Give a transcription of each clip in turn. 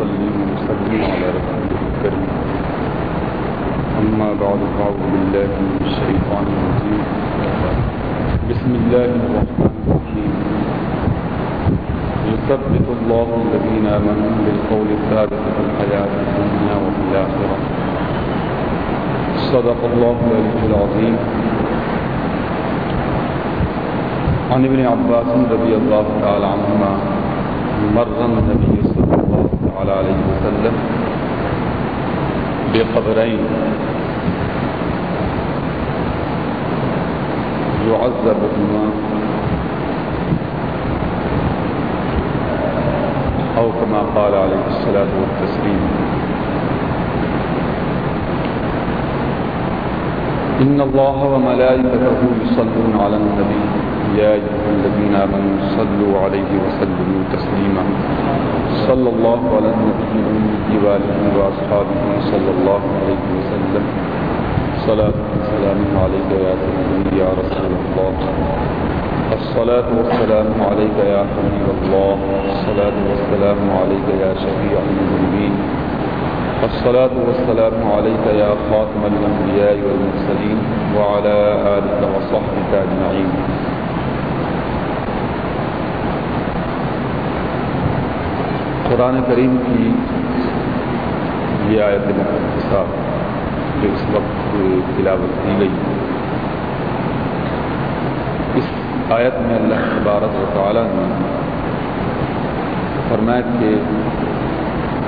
ونصلي على رسوله الكريم. أما بعد فأعوذ بالله من الشيطان الرجيم. بسم الله الرحمن الرحيم. يثبت الله الذين آمنوا بالقول الثابت في الحياة الدنيا وفي الآخرة. صدق الله العظيم. عن ابن عباس رضي الله تعالى عنهما مر النبي صلى الله تعالی علیہ وسلم بقبرين. يعذبهما أو كما قال عليه الصلاة والتسليم. إن الله وملائكته يصلون على النبي. يا أيها الذين آمنوا صلوا عليه وسلموا تسليما. صلى الله على النبي الأمي وآله وأصحابه صلى الله عليه وسلم. صلاة وسلام عليك يا سيدي يا رسول الله. الصلاة والسلام عليك يا حبيب الله. الصلاة والسلام عليك يا شفيع المذنبين الصلاة والسلام عليك يا خاتم الأنبياء والمرسلين وعلى آلك وصحبك أجمعين. قرآن کریم کی یہ آیت مقدسہ جو اس وقت تلاوت کی گئی۔ اس آیت میں اللہ تبارک و تعالیٰ نے فرمایا کہ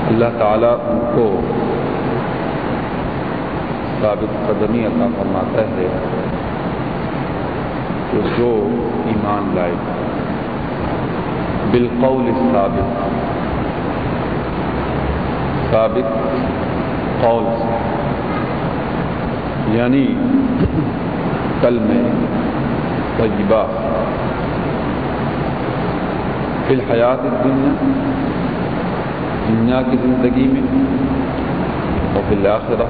اللہ تعالیٰ ان کو ثابت قدمی عطا فرماتا ہے کہ جو ایمان لائے بالقول ثابت ثابت قول یعنی کل میں طیبہ، فی الحیات الدنیا دنیا کی زندگی میں اور فی الآخرہ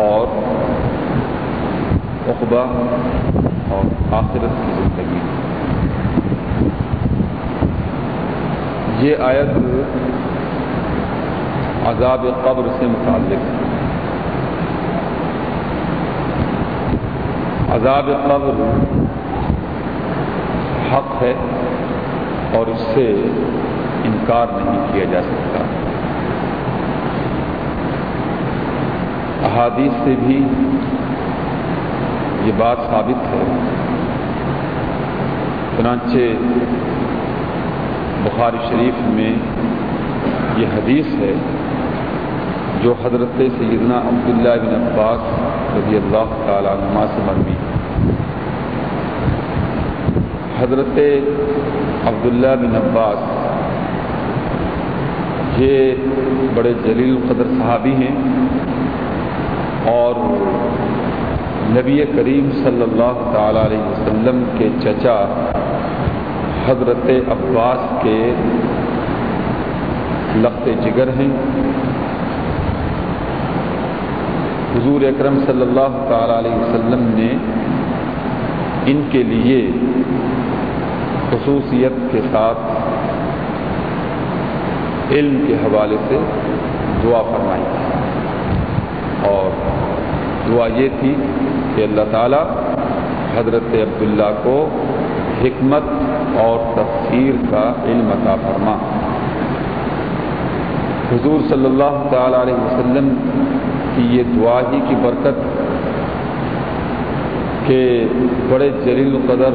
اور اقبا اور آخرت کی زندگی میں۔ یہ آیت عذاب قبر سے متعلق ہے۔ عذاب قبر حق ہے اور اس سے انکار نہیں کیا جا سکتا۔ احادیث سے بھی یہ بات ثابت ہے۔ چنانچہ بخاری شریف میں یہ حدیث ہے جو حضرت سیدنا عبداللہ بن عباس رضی اللہ تعالیٰ عنہ سے مرمی حضرت عبداللہ بن عباس یہ بڑے جلیل قدر صحابی ہیں اور نبی کریم صلی اللہ تعالیٰ علیہ وسلم کے چچا حضرت عباس کے لخت جگر ہیں۔ حضور اکرم صلی اللہ تعالیٰ علیہ وسلم نے ان کے لیے خصوصیت کے ساتھ علم کے حوالے سے دعا فرمائی اور دعا یہ تھی کہ اللہ تعالیٰ حضرت عبداللہ کو حکمت اور تفسیر کا علم عطا فرما۔ حضور صلی اللہ تعالیٰ علیہ وسلم کی یہ دعا ہی کی برکت کہ بڑے جلیل قدر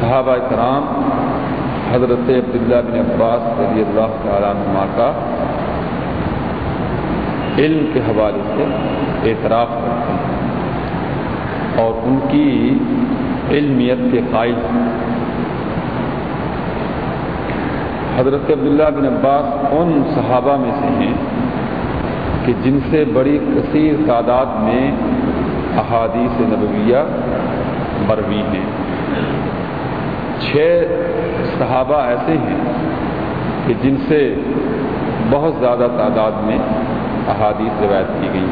صحابہ کرام حضرت عبداللہ بن عباس رضی اللہ تعالیٰ عنہ کا علم کے حوالے سے اعتراف کرتے ہیں اور ان کی علمیت کے قائد حضرت عبداللہ بن عباس ان صحابہ میں سے ہیں کہ جن سے بڑی کثیر تعداد میں احادیث نبویہ مروی ہیں۔ چھ صحابہ ایسے ہیں کہ جن سے بہت زیادہ تعداد میں احادیث روایت کی گئی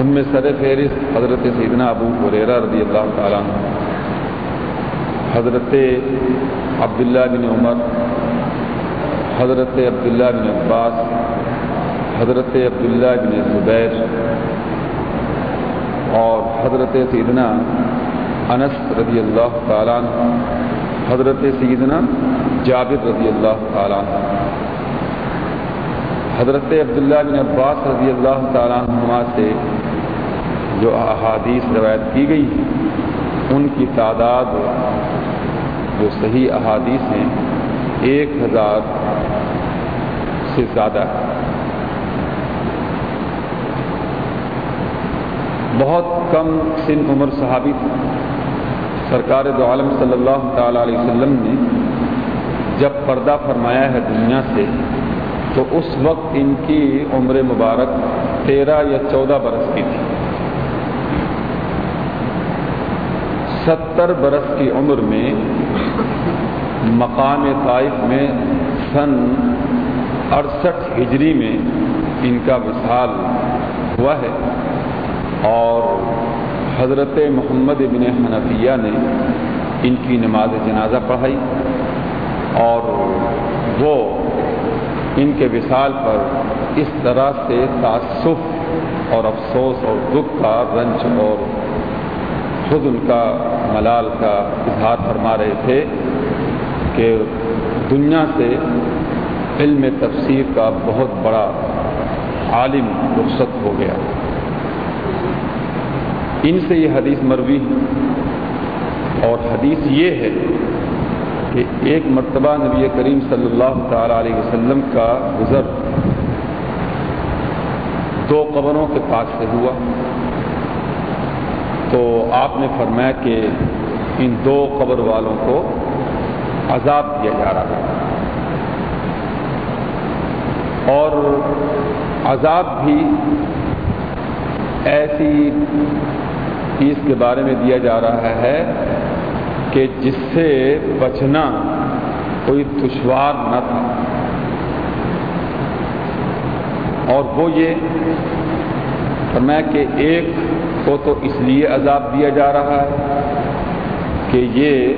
ان میں سر فہرست حضرت سیدنا ابو حریرہ رضی اللہ تعالیٰ عنہ، حضرت عبداللہ بن عمر، حضرت عبداللہ بن عباس، حضرت عبداللہ بن زبیر اور حضرت سیدنا انس رضی اللہ تعالیٰ حضرت سیدنا جابر رضی اللہ تعالیٰ حضرت عبداللہ بن عباس رضی اللہ تعالیٰ عنہ سے جو احادیث روایت کی گئی ان کی تعداد جو صحیح احادیث ہیں، ایک ہزار سے زیادہ بہت کم سن عمر صحابی تھے۔ سرکار دو عالم صلی اللہ تعالی علیہ وسلم نے جب پردہ فرمایا ہے دنیا سے، تو اس وقت ان کی عمر مبارک تیرہ یا چودہ برس کی تھی۔ ستر برس کی عمر میں مقام طائف میں سن اڑسٹھ ہجری میں ان کا وصال ہوا ہے اور حضرت محمد ابن حنفیہ نے ان کی نماز جنازہ پڑھائی اور وہ ان کے وصال پر اس طرح سے تعصف اور افسوس اور دکھ کا رنج اور خود ان کا ملال کا اظہار فرما رہے تھے کہ دنیا سے علم تفسیر کا بہت بڑا عالم رخصت ہو گیا۔ ان سے یہ حدیث مروی اور حدیث یہ ہے کہ ایک مرتبہ نبی کریم صلی اللہ تعالی علیہ وسلم کا گزر دو قبروں کے پاس سے ہوا۔ تو آپ نے فرمایا کہ ان دو قبر والوں کو عذاب دیا جا رہا ہے۔ اور عذاب بھی ایسی چیز کے بارے میں دیا جا رہا ہے کہ جس سے بچنا کوئی دشوار نہ تھا۔ اور وہ یہ فرمایا کہ ایک کو تو اس لیے عذاب دیا جا رہا ہے کہ یہ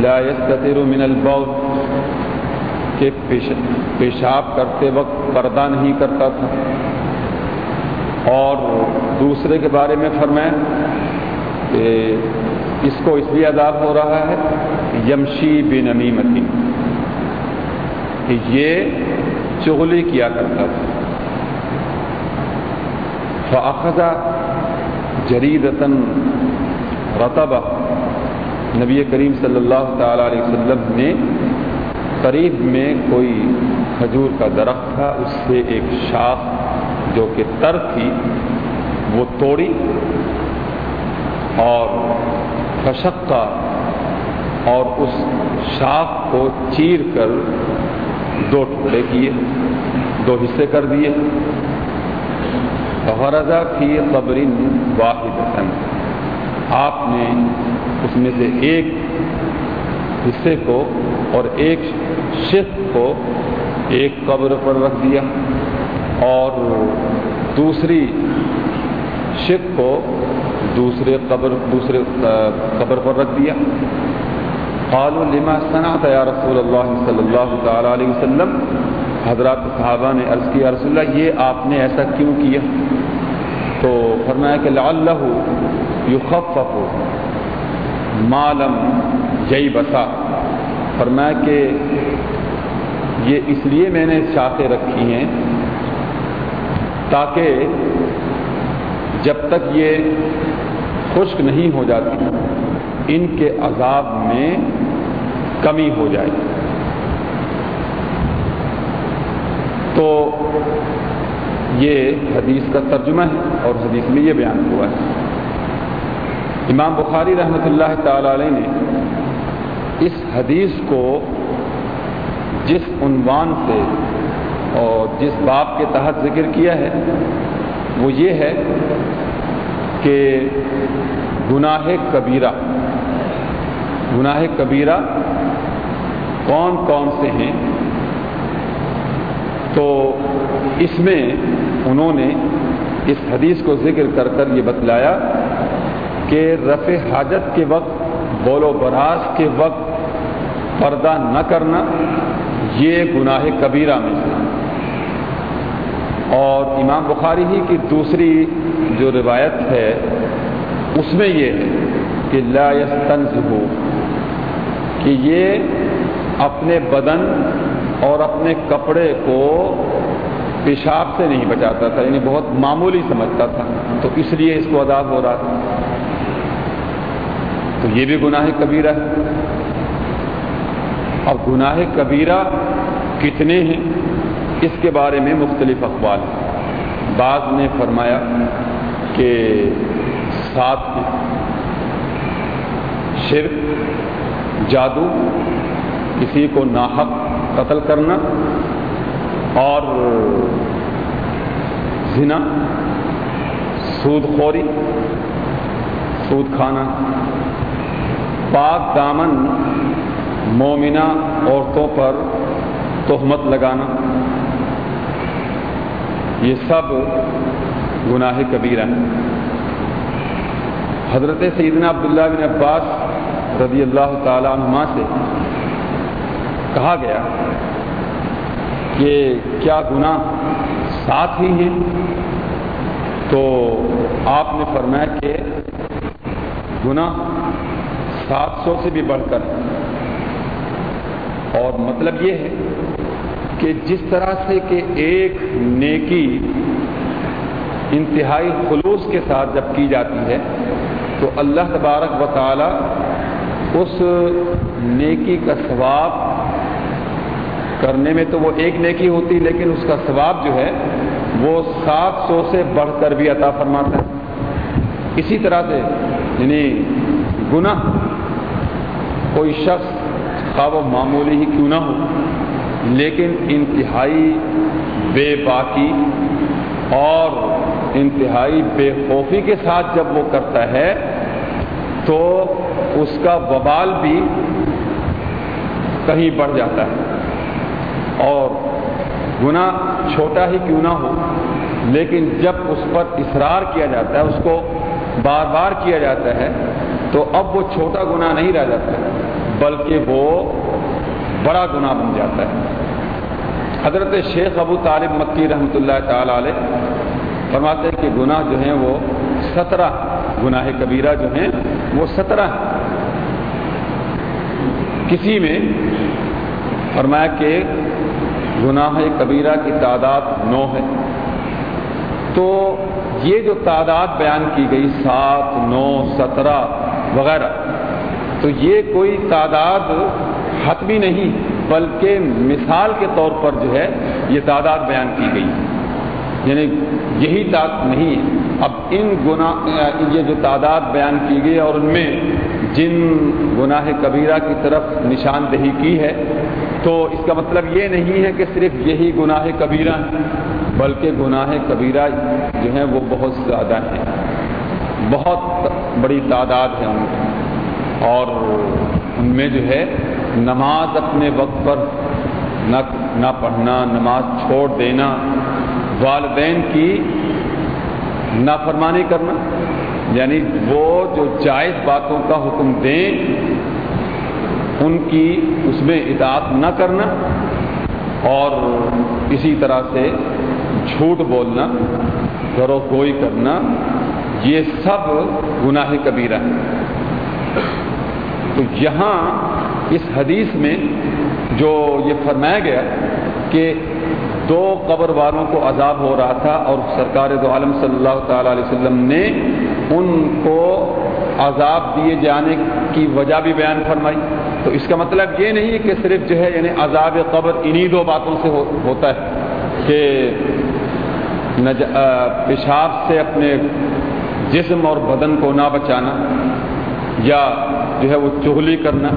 لا يستطر من البول کہ پیشاب کرتے وقت پردہ نہیں کرتا تھا۔ اور دوسرے کے بارے میں فرمائیں کہ اس کو اس لیے عذاب ہو رہا ہے یمشی بن امیمتی کہ یہ چغلی کیا کرتا تھا۔ فاخذہ جریدتاً رتبہ نبی کریم صلی اللہ تعالی علیہ وسلم نے قریب میں کوئی کھجور کا درخت تھا، اس سے ایک شاخ جو کہ تر تھی، وہ توڑی اور فشقہ اور اس شاخ کو چیر کر دو ٹکڑے کیے، دو حصے کر دیے۔ غرضہ کی قبر واحد آپ نے اس میں سے ایک حصے کو اور ایک شخ کو ایک قبر پر رکھ دیا۔ اور دوسری شک کو دوسرے قبر دوسرے قبر پر رکھ دیا۔ قالوا لما صنعت یا رسول اللہ صلی اللہ تعالی علیہ وسلم؟ حضرات صحابہ نے عرض کیا، رسول اللہ، یہ آپ نے ایسا کیوں کیا؟ تو فرمایا کہ لعلہ یخفف مالم جئی بسا فرمایا کہ یہ اس لیے میں نے شاخیں رکھی ہیں تاکہ جب تک یہ خشک نہیں ہو جاتی، ان کے عذاب میں کمی ہو جائے۔ تو یہ حدیث کا ترجمہ ہے اور حدیث میں یہ بیان ہوا ہے۔ امام بخاری رحمۃ اللہ تعالی علیہ نے اس حدیث کو جس عنوان سے اور جس باپ کے تحت ذکر کیا ہے، وہ یہ ہے کہ گناہ کبیرہ گناہ کبیرہ کون کون سے ہیں؟ تو اس میں انہوں نے اس حدیث کو ذکر کر کر یہ بتلایا کہ رفع حاجت کے وقت، بول و براز کے وقت پردہ نہ کرنا یہ گناہ کبیرہ میں سے اور امام بخاری ہی کی دوسری جو روایت ہے، اس میں یہ ہے کہ لا یستنز ہو کہ یہ اپنے بدن اور اپنے کپڑے کو پیشاب سے نہیں بچاتا تھا یعنی بہت معمولی سمجھتا تھا۔ تو اس لیے اس کو عذاب ہو رہا تھا۔ تو یہ بھی گناہ کبیرہ ہے۔ اور گناہ کبیرہ کتنے ہیں؟ اس کے بارے میں مختلف اقوال بعض نے فرمایا کہ سات ہیں۔ شرک، جادو، کسی کو ناحق قتل کرنا اور زنا، سود خوری، سود کھانا۔ پاک دامن مومنہ عورتوں پر تہمت لگانا۔ یہ سب گناہ کبیرہ ہیں۔ حضرت سیدنا عبداللہ بن عباس رضی اللہ تعالیٰ عنہ سے کہا گیا کہ کیا گناہ ساتھ ہی ہیں؟ تو آپ نے فرمایا کہ گناہ سات سو سے بھی بڑھ کر اور مطلب یہ ہے کہ جس طرح سے کہ ایک نیکی انتہائی خلوص کے ساتھ جب کی جاتی ہے، تو اللہ تبارک و تعالی اس نیکی کا ثواب کرنے میں تو وہ ایک نیکی ہوتی، لیکن اس کا ثواب جو ہے، وہ سات سو سے بڑھ کر بھی عطا فرماتا ہے۔ اسی طرح سے یعنی گناہ، کوئی شخص خواب و معمولی ہی کیوں نہ ہو لیکن انتہائی بے باکی اور انتہائی بے خوفی کے ساتھ جب وہ کرتا ہے، تو اس کا وبال بھی کہیں بڑھ جاتا ہے۔ اور گناہ چھوٹا ہی کیوں نہ ہو، لیکن جب اس پر اصرار کیا جاتا ہے، اس کو بار بار کیا جاتا ہے، تو اب وہ چھوٹا گناہ نہیں رہ جاتا، بلکہ وہ بڑا گناہ بن جاتا ہے۔ حضرت شیخ ابو طالب مکی رحمۃ اللہ تعالی علیہ فرماتے ہیں کہ گناہ جو ہیں وہ سترہ گناہ کبیرہ جو ہیں وہ سترہ۔ ہیں کسی میں فرمایا کہ گناہ کبیرہ کی تعداد نو ہے۔ تو یہ جو تعداد بیان کی گئی سات، نو، سترہ، وغیرہ، تو یہ کوئی تعداد حتمی نہیں، بلکہ مثال کے طور پر جو ہے یہ تعداد بیان کی گئی۔ یعنی یہی تعداد نہیں ہے۔ اب ان گناہ، یہ جو تعداد بیان کی گئی اور ان میں جن گناہ کبیرہ کی طرف نشاندہی کی ہے، تو اس کا مطلب یہ نہیں ہے کہ صرف یہی گناہ کبیرہ ہیں، بلکہ گناہ کبیرہ جو ہیں وہ بہت زیادہ ہیں۔ بہت بڑی تعداد ہے ان کی اور ان میں جو ہے نماز اپنے وقت پر نہ نہ پڑھنا، نماز چھوڑ دینا، والدین کی نافرمانی کرنا یعنی وہ جو جائز باتوں کا حکم دیں، ان کی اس میں اطاعت نہ کرنا اور اسی طرح سے جھوٹ بولنا گرو کوئی کرنا، یہ سب گناہ کبیرہ ہے تو یہاں اس حدیث میں جو یہ فرمایا گیا کہ دو قبر والوں کو عذاب ہو رہا تھا اور سرکار دو عالم صلی اللہ تعالی علیہ وسلم نے ان کو عذاب دیے جانے کی وجہ بھی بیان فرمائی۔ تو اس کا مطلب یہ نہیں کہ صرف جو ہے یعنی عذاب قبر انہی دو باتوں سے ہوتا ہے کہ پیشاب سے اپنے جسم اور بدن کو نہ بچانا یا جو ہے وہ چغلی کرنا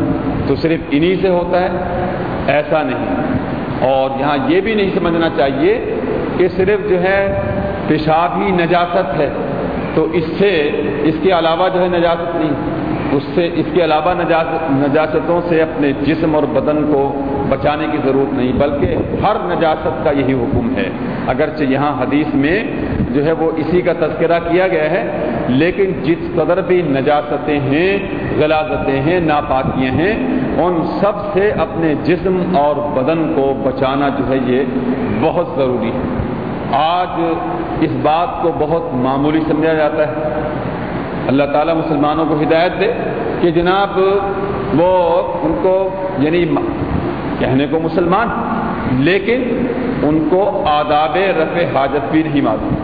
تو صرف انہی سے ہوتا ہے؟ ایسا نہیں۔ اور یہاں یہ بھی نہیں سمجھنا چاہیے کہ صرف جو ہے پیشاب ہی نجاست ہے۔ تو اس سے اس کے علاوہ جو ہے نجاست نہیں، اس سے اس کے علاوہ نجاست نجاستوں سے اپنے جسم اور بدن کو بچانے کی ضرورت نہیں، بلکہ ہر نجاست کا یہی حکم ہے۔ اگرچہ یہاں حدیث میں جو ہے وہ اسی کا تذکرہ کیا گیا ہے، لیکن جس قدر بھی نجاستیں ہیں، غلازتیں ہیں، ناپاکیاں ہیں، ان سب سے اپنے جسم اور بدن کو بچانا جو ہے یہ بہت ضروری ہے۔ آج اس بات کو بہت معمولی سمجھا جاتا ہے۔ اللہ تعالیٰ مسلمانوں کو ہدایت دے کہ جناب وہ ان کو یعنی کہنے کو مسلمان، لیکن ان کو آداب رفع حاجت بھی نہیں معلوم۔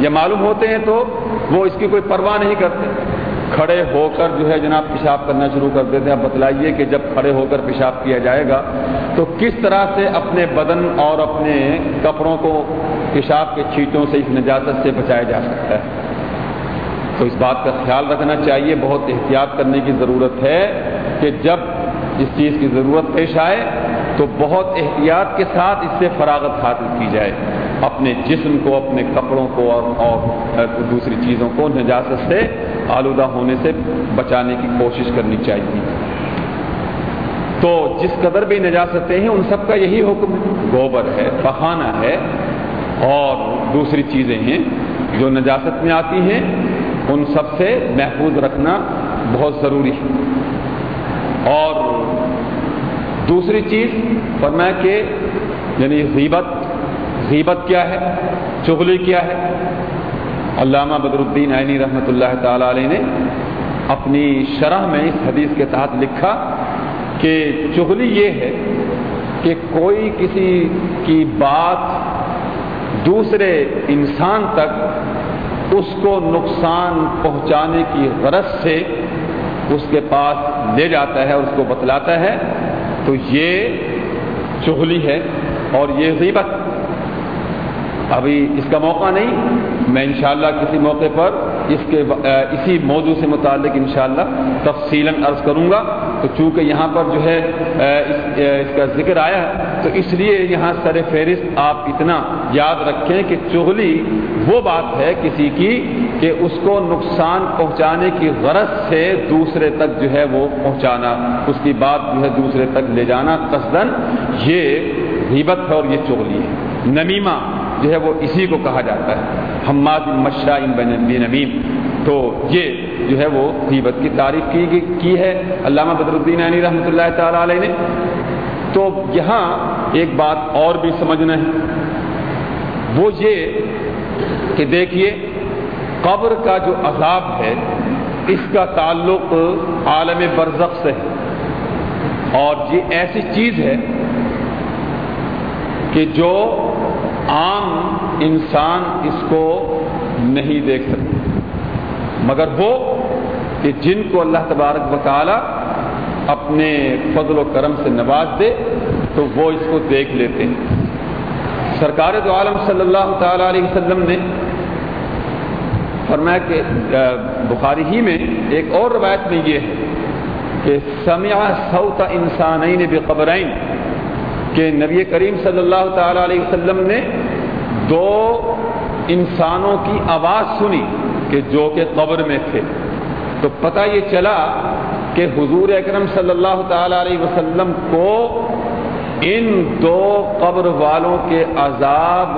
یا معلوم ہوتے ہیں تو وہ اس کی کوئی پرواہ نہیں کرتے۔ کھڑے ہو کر جو ہے جناب پیشاب کرنا شروع کر دیتے ہیں۔ اب بتلائیے کہ جب کھڑے ہو کر پیشاب کیا جائے گا تو کس طرح سے اپنے بدن اور اپنے کپڑوں کو پیشاب کے چھیٹوں سے اس نجازت سے بچایا جا سکتا ہے؟ تو اس بات کا خیال رکھنا چاہیے۔ بہت احتیاط کرنے کی ضرورت ہے کہ جب اس چیز کی ضرورت پیش آئے تو بہت احتیاط کے ساتھ اس سے فراغت حاصل کی جائے۔ اپنے جسم کو، اپنے کپڑوں کو اور اور دوسری چیزوں کو نجاست سے، آلودہ ہونے سے بچانے کی کوشش کرنی چاہیے۔ تو جس قدر بھی نجاستیں ہیں، ان سب کا یہی حکم گوبر ہے، پخانہ ہے اور دوسری چیزیں ہیں جو نجاست میں آتی ہیں۔ ان سب سے محفوظ رکھنا بہت ضروری ہے۔ اور دوسری چیز فرمایا کہ یعنی غیبت غیبت کیا ہے؟ چغلی کیا ہے؟ علامہ بدر الدین عینی رحمۃ اللہ تعالی علیہ نے اپنی شرح میں اس حدیث کے تحت لکھا کہ چغلی یہ ہے کہ کوئی کسی کی بات دوسرے انسان تک اس کو نقصان پہنچانے کی غرض سے اس کے پاس لے جاتا ہے اور اس کو بتلاتا ہے تو یہ چغلی ہے اور یہ غیبت. ابھی اس کا موقع نہیں، میں انشاءاللہ کسی موقع پر اس کے اسی موضوع سے متعلق انشاءاللہ شاء تفصیل عرض کروں گا. تو چونکہ یہاں پر جو ہے اس کا ذکر آیا ہے، تو اس لیے یہاں سر فہرست آپ اتنا یاد رکھیں کہ چغلی وہ بات ہے کسی کی کہ اس کو نقصان پہنچانے کی غرض سے دوسرے تک جو ہے وہ پہنچانا، اس کی بات جو ہے دوسرے تک لے جانا قصدن یہ غیبت ہے اور یہ چغلی ہے۔ نمیمہ جو ہے وہ اسی کو کہا جاتا ہے۔ حماد مشا بن نمیم تو یہ جو ہے وہ غیبت کی تعریف کی کی ہے۔ علامہ بدر الدین علی رحمۃ اللہ تعالیٰ علیہ نے۔ تو یہاں ایک بات اور بھی سمجھنا ہے۔ وہ یہ کہ دیکھیے قبر کا جو عذاب ہے، اس کا تعلق عالم برزخ سے ہے۔ اور یہ ایسی چیز ہے کہ جو عام انسان اس کو نہیں دیکھ سکتے مگر وہ کہ جن کو اللہ تبارک و تعالی اپنے فضل و کرم سے نواز دے، تو وہ اس کو دیکھ لیتے ہیں۔ سرکار تو عالم صلی اللہ تعالی علیہ وسلم نے فرمایا کہ بخاری ہی میں ایک اور روایت میں یہ ہے کہ سمع سوتا انسانین بقبرین، کہ نبی کریم صلی اللہ تعالی علیہ وسلم نے دو انسانوں کی آواز سنی کہ جو کہ قبر میں تھے۔ تو پتہ یہ چلا کہ حضور اکرم صلی اللہ تعالی علیہ وسلم کو ان دو قبر والوں کے عذاب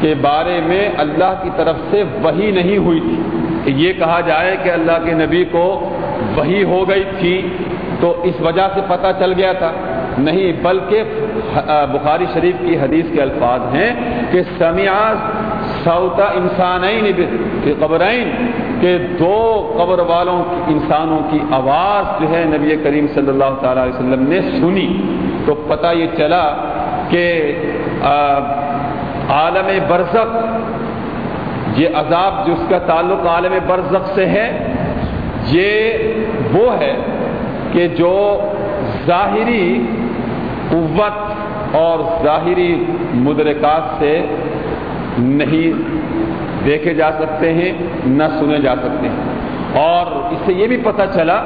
کے بارے میں اللہ کی طرف سے وہی نہیں ہوئی تھی۔ کہ یہ کہا جائے کہ اللہ کے نبی کو وہی ہو گئی تھی تو اس وجہ سے پتہ چل گیا تھا۔ نہیں، بلکہ بخاری شریف کی حدیث کے الفاظ ہیں کہ سمیاز سوتا انسان قبرین، کہ دو قبر والوں کی، انسانوں کی آواز جو ہے نبی کریم صلی اللہ تعالی علیہ وسلم نے سنی۔ تو پتہ یہ چلا کہ عالم برزق یہ عذاب جس کا تعلق عالم برزق سے ہے، یہ وہ ہے کہ جو ظاہری قوت اور ظاہری مدرکات سے نہیں دیکھے جا سکتے ہیں، نہ سنے جا سکتے ہیں۔ اور اس سے یہ بھی پتہ چلا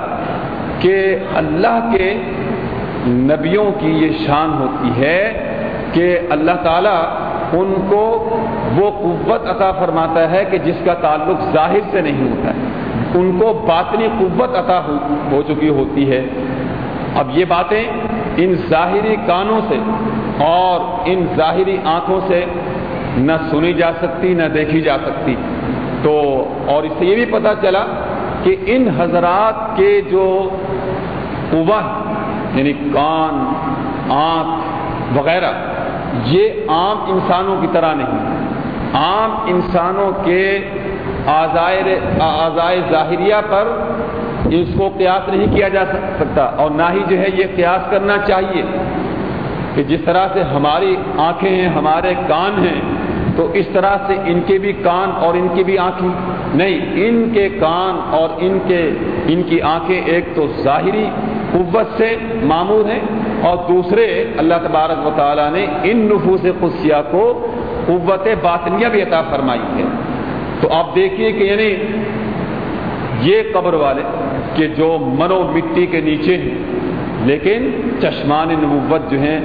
کہ اللہ کے نبیوں کی یہ شان ہوتی ہے کہ اللہ تعالیٰ ان کو وہ قوت عطا فرماتا ہے کہ جس کا تعلق ظاہر سے نہیں ہوتا ہے۔ ان کو باطنی قوت عطا ہو چکی ہوتی ہے۔ اب یہ باتیں ان ظاہری کانوں سے اور ان ظاہری آنکھوں سے نہ سنی جا سکتی، نہ دیکھی جا سکتی۔ تو اور اس سے یہ بھی پتہ چلا کہ ان حضرات کے جو قوا یعنی کان، آنکھ وغیرہ یہ عام انسانوں کی طرح نہیں۔ عام انسانوں کے آزائے ظاہریہ پر اس کو قیاس نہیں کیا جا سکتا اور نہ ہی جو ہے یہ قیاس کرنا چاہیے کہ جس طرح سے ہماری آنکھیں ہیں، ہمارے کان ہیں، تو اس طرح سے ان کے بھی کان اور ان کی بھی آنکھیں۔ نہیں، ان کے کان اور ان کے ان کی آنکھیں ایک تو ظاہری قوت سے معمور ہیں اور دوسرے اللہ تبارک و تعالیٰ نے ان نفوس قدسیہ کو قوت باطنیہ بھی عطا فرمائی ہے۔ تو آپ دیکھیے کہ یعنی یہ قبر والے کہ جو منو مٹی کے نیچے ہیں، لیکن چشمان نبوت جو ہیں،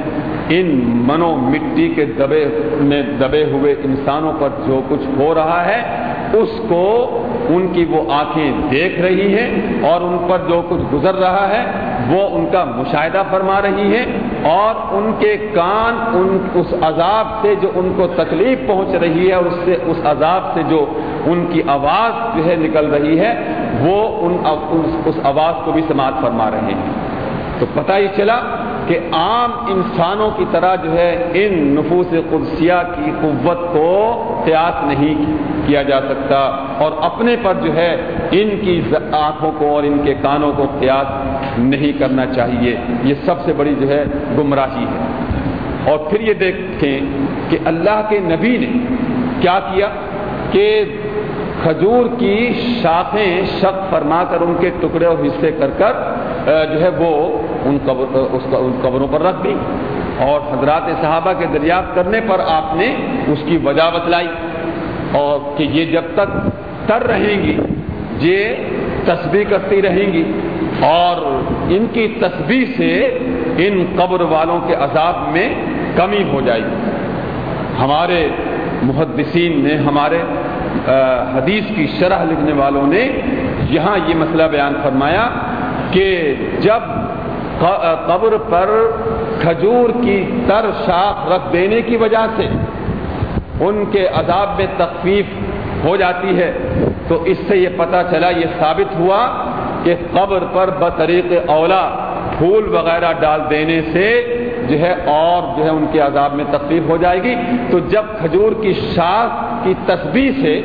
ان منو مٹی کے دبے میں دبے ہوئے انسانوں پر جو کچھ ہو رہا ہے، اس کو ان کی وہ آنکھیں دیکھ رہی ہیں اور ان پر جو کچھ گزر رہا ہے وہ ان کا مشاہدہ فرما رہی ہیں اور ان کے کان ان اس عذاب سے جو ان کو تکلیف پہنچ رہی ہے اس سے اس عذاب سے جو ان کی آواز جو ہے نکل رہی ہے، وہ ان اس آواز کو بھی سماعت فرما رہے ہیں۔ تو پتہ ہی چلا کہ عام انسانوں کی طرح جو ہے ان نفوس قدسیہ کی قوت کو قیاس نہیں کیا جا سکتا اور اپنے پر جو ہے ان کی آنکھوں کو اور ان کے کانوں کو قیاس نہیں کرنا چاہیے۔ یہ سب سے بڑی جو ہے گمراہی ہے۔ اور پھر یہ دیکھیں کہ اللہ کے نبی نے کیا کیا کہ کھجور کی شاخیں شک فرما کر ان کے ٹکڑے اور حصے کر کر جو ہے وہ ان قبر، اس ان قبروں پر رکھ دی۔ اور حضرات صحابہ کے دریافت کرنے پر آپ نے اس کی وجہ بتلائی اور کہ یہ جب تک تر رہیں گی، یہ تسبیح کرتی رہیں گی۔ اور ان کی تسبیح سے ان قبر والوں کے عذاب میں کمی ہو جائے گی۔ ہمارے محدثین نے، ہمارے حدیث کی شرح لکھنے والوں نے یہاں یہ مسئلہ بیان فرمایا کہ جب قبر پر کھجور کی تر شاخ رکھ دینے کی وجہ سے ان کے عذاب میں تخفیف ہو جاتی ہے تو اس سے یہ پتہ چلا، یہ ثابت ہوا کہ قبر پر بطریق اولا پھول وغیرہ ڈال دینے سے جو ہے اور جو ہے ان کے عذاب میں تکلیف ہو جائے گی۔ تو جب کھجور کی شاخ کی تسبیح سے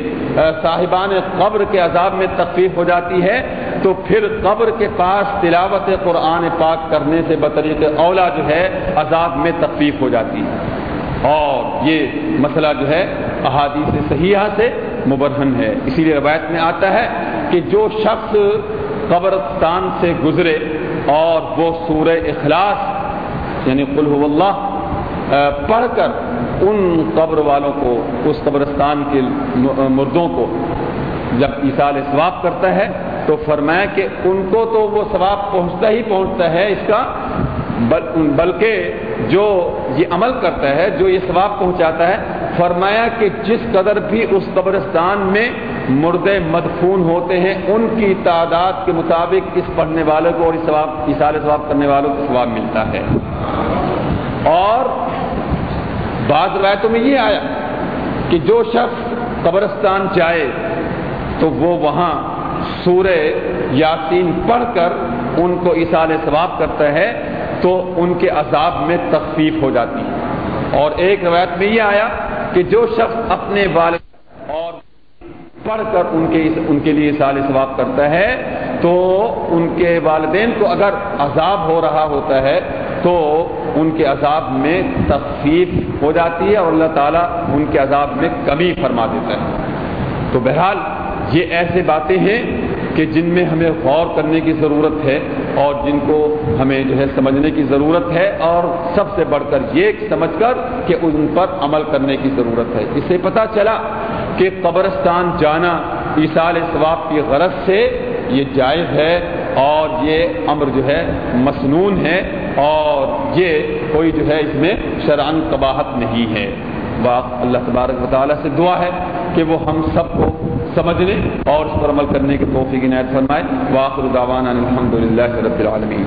صاحبان قبر کے عذاب میں تکلیف ہو جاتی ہے، تو پھر قبر کے پاس تلاوت قرآن پاک کرنے سے بطریق اولا جو ہے عذاب میں تکلیف ہو جاتی ہے۔ اور یہ مسئلہ جو ہے احادیث صحیحہ سے مبرہن ہے۔ اسی لیے روایت میں آتا ہے کہ جو شخص قبرستان سے گزرے اور وہ سورہ اخلاص یعنی قل هو اللہ پڑھ کر ان قبر والوں کو، اس قبرستان کے مردوں کو جب ایسال ثواب کرتا ہے تو فرمایا کہ ان کو تو وہ ثواب پہنچتا ہی پہنچتا ہے اس کا بلکہ جو یہ عمل کرتا ہے، جو یہ ثواب پہنچاتا ہے، فرمایا کہ جس قدر بھی اس قبرستان میں مردے مدفون ہوتے ہیں، ان کی تعداد کے مطابق اس پڑھنے والے کو اور اس ثواب اشار ثواب کرنے والوں کو ثواب ملتا ہے۔ اور بعض روایتوں میں یہ آیا کہ جو شخص قبرستان جائے تو وہ وہاں سورہ یاسین پڑھ کر ان کو اصال ثواب کرتا ہے تو ان کے عذاب میں تخفیف ہو جاتی ہے۔ اور ایک روایت میں یہ آیا کہ جو شخص اپنے والد اور پڑھ کر ان کے ان کے لیے سال ثواب کرتا ہے، تو ان کے والدین کو اگر عذاب ہو رہا ہوتا ہے، تو ان کے عذاب میں تخفیف ہو جاتی ہے اور اللہ تعالیٰ ان کے عذاب میں کمی فرما دیتا ہے۔ تو بہرحال یہ ایسے باتیں ہیں کہ جن میں ہمیں غور کرنے کی ضرورت ہے اور جن کو ہمیں جو ہے سمجھنے کی ضرورت ہے اور سب سے بڑھ کر یہ سمجھ کر کہ ان پر عمل کرنے کی ضرورت ہے۔ اس سے پتہ چلا کہ قبرستان جانا ایسال ثواب کی غرض سے یہ جائز ہے اور یہ امر جو ہے مسنون ہے اور یہ کوئی جو ہے اس میں شران قباحت نہیں ہے۔ واق اللہ تبارک و تعالیٰ سے دعا ہے کہ وہ ہم سب کو سمجھنے اور اس پر عمل کرنے کی توفیق عنایت فرمائے۔ واخر دعوانا الحمد للہ رب العالمین۔